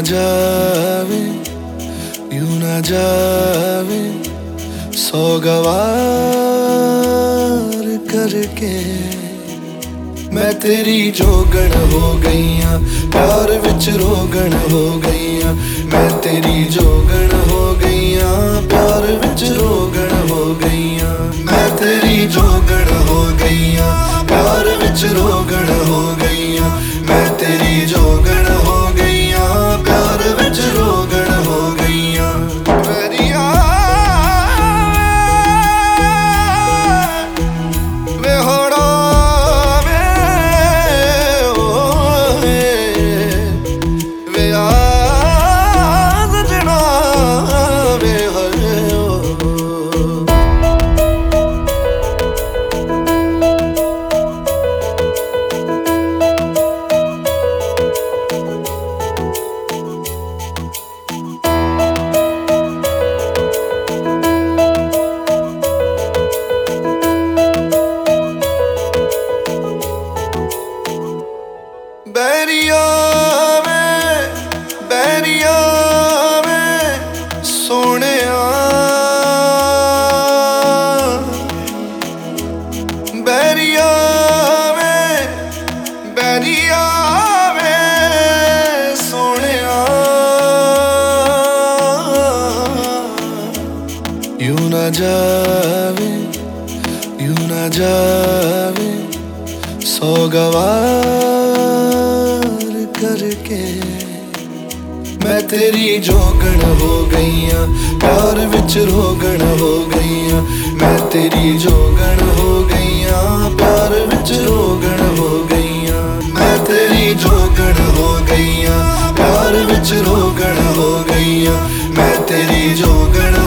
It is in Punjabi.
ਜਾਵੇ, ਯੂ ਨਾ ਜਾਵੇ ਸੋ ਗਵਾਰ ਕਰਕੇ। ਮੈਂ ਤੇਰੀ ਜੋਗਣ ਹੋ ਗਈਆਂ, ਪਿਆਰ ਵਿੱਚ ਰੋਗਣ ਹੋ ਗਈਆਂ। ਮੈਂ ਤੇਰੀ ਜੋਗਣ ਹੋ ਗਈਆਂ, ਪਿਆਰ ਵਿੱਚ ਰੋਗਣ ਹੋ ਗਈਆਂ। ਮੈਂ ਤੇਰੀ ਜੋਗਣ ਹੋ ਗਈਆਂ, ਪਿਆਰ ਵਿੱਚ ਰੋਗਣ ਹੋ ਗਈਆਂ। ਮੈਂ ਤੇਰੀ ਜੋਗਣ ਬੈਰੀਆ ਵੇ ਬੈਰੀਆ ਵੇ, ਸੋਹਣਿਆ। ਯੂ ਨਾ ਜਾਵੇ, ਯੂ ਨਾ ਜਾਵੇ ਸੋ ਗਵਾਰ ਕਰਕੇ ਮੈਂ ਤੇਰੀ ਜੋਗਣ ਹੋ ਗਈਆਂ, ਪਿਆਰ ਵਿੱਚ ਰੋਗਣ ਹੋ ਗਈਆਂ, ਮੈਂ ਤੇਰੀ ਜੋਗਣ ਹੋ ਪਿਆਰ ਰੋਗਣ ਹੋ ਗਈਆਂ। ਮੈਂ ਤੇਰੀ ਜੋਗਣ ਹੋ ਗਈਆਂ। ਪਿਆਰ ਵਿੱਚ ਰੋਗਣ ਹੋ ਗਈਆਂ। ਮੈਂ ਤੇਰੀ ਜੋਗਣ